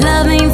Love me.